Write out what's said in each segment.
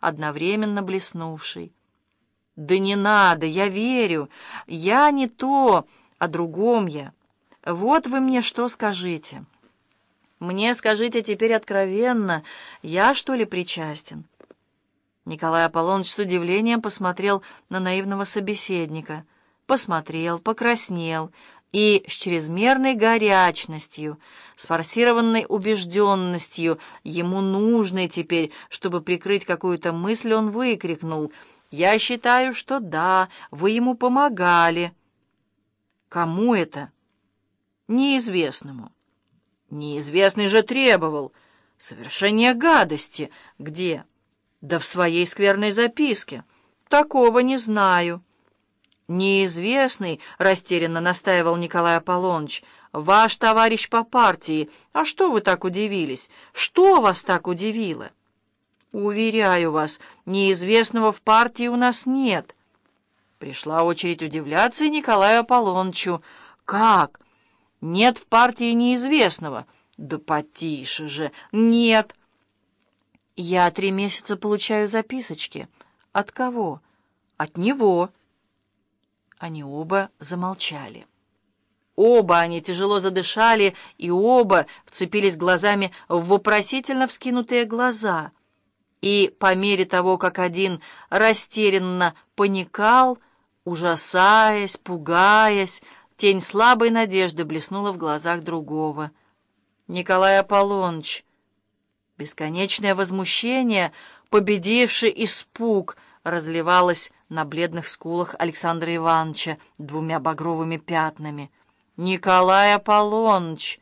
одновременно блеснувший. «Да не надо, я верю. Я не то, а другом я. Вот вы мне что скажите. Мне скажите теперь откровенно, я что ли причастен?» Николай Аполлоныч с удивлением посмотрел на наивного собеседника. Посмотрел, покраснел и с чрезмерной горячностью, с форсированной убежденностью, ему нужной теперь, чтобы прикрыть какую-то мысль, он выкрикнул «Я считаю, что да, вы ему помогали». «Кому это?» «Неизвестному». «Неизвестный же требовал. Совершение гадости. Где?» «Да в своей скверной записке. Такого не знаю». «Неизвестный», — растерянно настаивал Николай Аполлоныч, — «ваш товарищ по партии. А что вы так удивились? Что вас так удивило?» «Уверяю вас, неизвестного в партии у нас нет». Пришла очередь удивляться и Николаю Аполлонычу. «Как? Нет в партии неизвестного?» «Да потише же! Нет!» «Я три месяца получаю записочки. От кого?» «От него». Они оба замолчали. Оба они тяжело задышали, и оба вцепились глазами в вопросительно вскинутые глаза. И по мере того, как один растерянно паникал, ужасаясь, пугаясь, тень слабой надежды блеснула в глазах другого. Николай Аполлоныч, бесконечное возмущение, победивший испуг, разливалось на бледных скулах Александра Ивановича двумя багровыми пятнами. «Николай Аполлоныч!»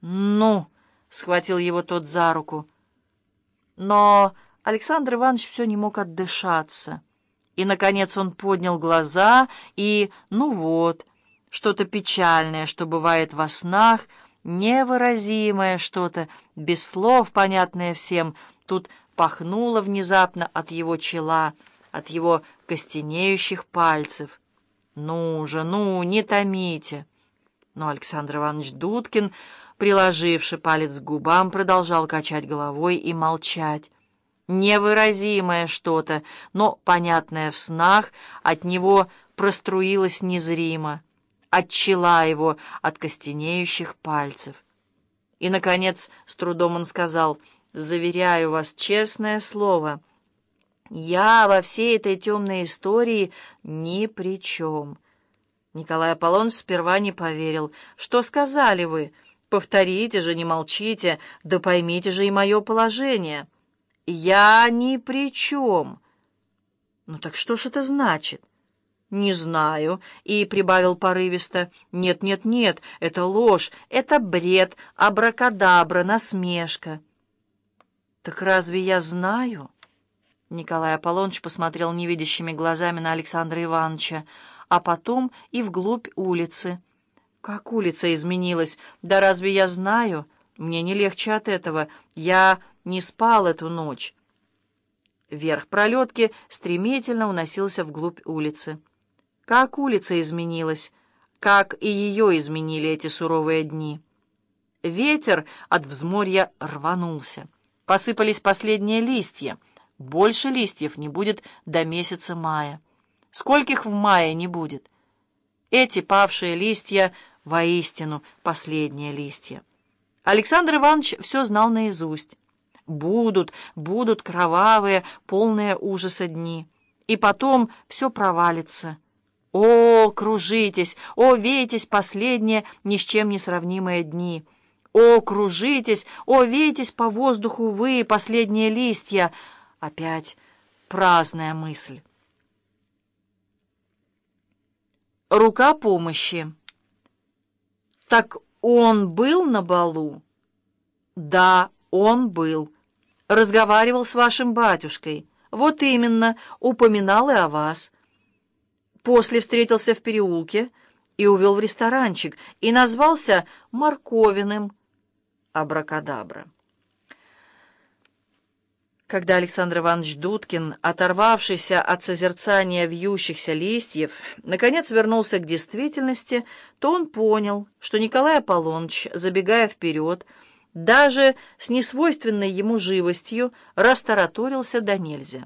«Ну!» — схватил его тот за руку. Но Александр Иванович все не мог отдышаться. И, наконец, он поднял глаза и, ну вот, что-то печальное, что бывает во снах, невыразимое что-то, без слов, понятное всем, тут пахнуло внезапно от его чела — от его костенеющих пальцев. «Ну же, ну, не томите!» Но Александр Иванович Дудкин, приложивший палец к губам, продолжал качать головой и молчать. Невыразимое что-то, но понятное в снах, от него проструилось незримо, отчела его от костенеющих пальцев. И, наконец, с трудом он сказал, «Заверяю вас, честное слово». Я во всей этой темной истории ни при чем. Николай Аполлоныч сперва не поверил. «Что сказали вы? Повторите же, не молчите, да поймите же и мое положение. Я ни при чем». «Ну так что ж это значит?» «Не знаю», — и прибавил порывисто. «Нет, нет, нет, это ложь, это бред, абракадабра, насмешка». «Так разве я знаю?» Николай Аполлоныч посмотрел невидящими глазами на Александра Ивановича, а потом и вглубь улицы. «Как улица изменилась? Да разве я знаю? Мне не легче от этого. Я не спал эту ночь». Верх пролетки стремительно уносился вглубь улицы. Как улица изменилась, как и ее изменили эти суровые дни. Ветер от взморья рванулся. Посыпались последние листья — больше листьев не будет до месяца мая. Скольких в мае не будет? Эти павшие листья воистину последние листья. Александр Иванович все знал наизусть. Будут, будут кровавые, полные ужаса дни. И потом все провалится. О, кружитесь, о, вейтесь последние, ни с чем не сравнимые дни. О, кружитесь, о, вейтесь по воздуху вы, последние листья, Опять праздная мысль. Рука помощи. Так он был на балу? Да, он был. Разговаривал с вашим батюшкой. Вот именно, упоминал и о вас. После встретился в переулке и увел в ресторанчик, и назвался Морковиным. Абракадабра. Когда Александр Иванович Дудкин, оторвавшийся от созерцания вьющихся листьев, наконец вернулся к действительности, то он понял, что Николай Аполлоныч, забегая вперед, даже с несвойственной ему живостью растараторился до нельзя.